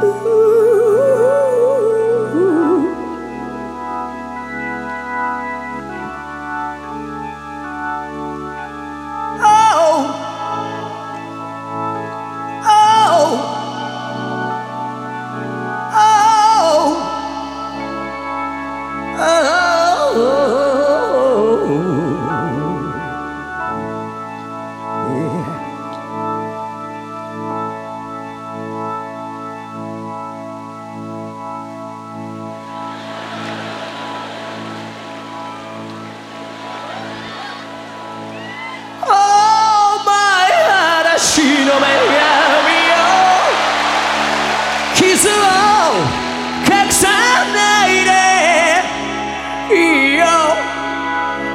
Ooh.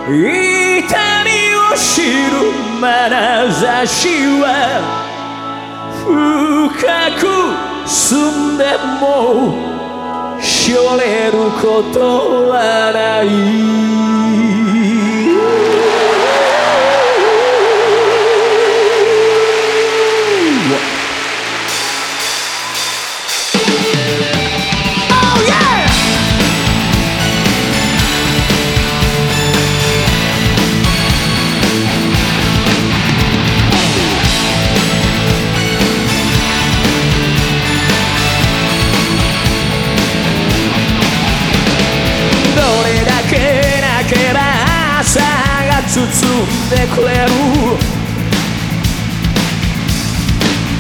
痛みを知る眼差しは深く澄んでもしょれることはない。包んでくれる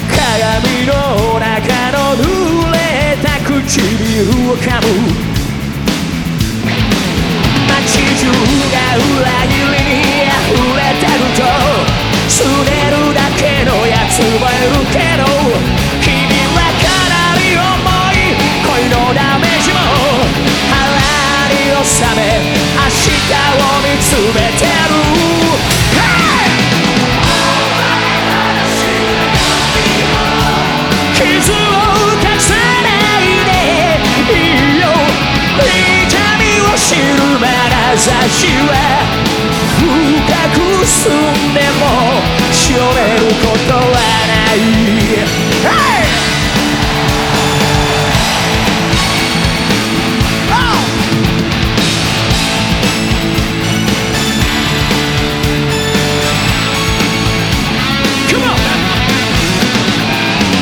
鏡の中の濡れた唇を噛む街中が裏切りに溢れてると拗ねるだけのやつもいるけど君はかなり重い恋のダメージも腹に収め明日を見つめてる眼差しは深く澄んでもしょれることはない、Hey!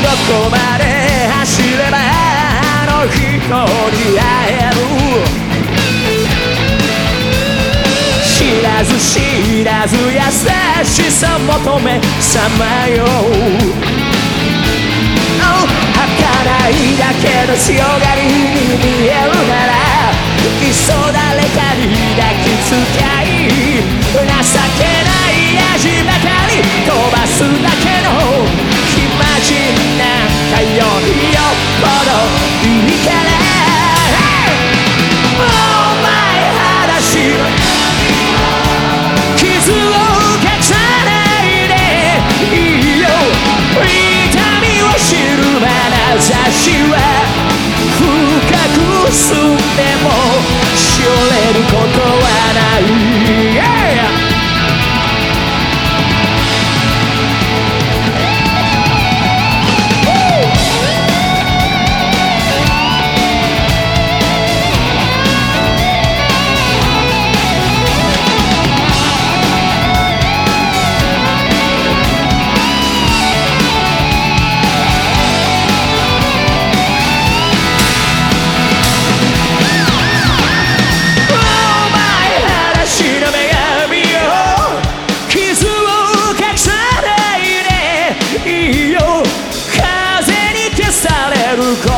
どこまで走ればあの人に会える知らず優しさ求めさまよう。儚いだけど強がりに見える。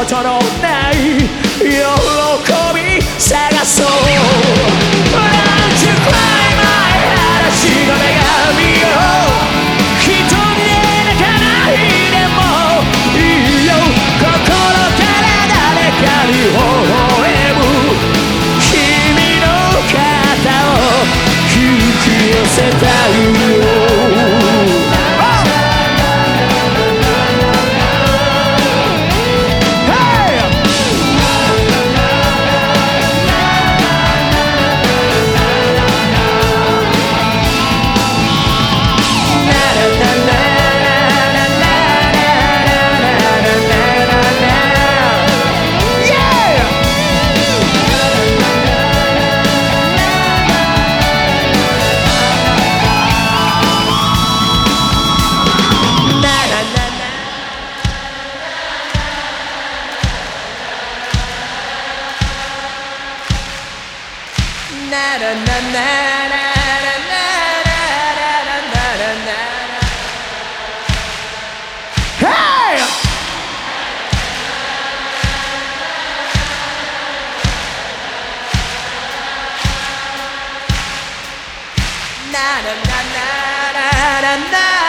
とのない喜び探そう na na na na na.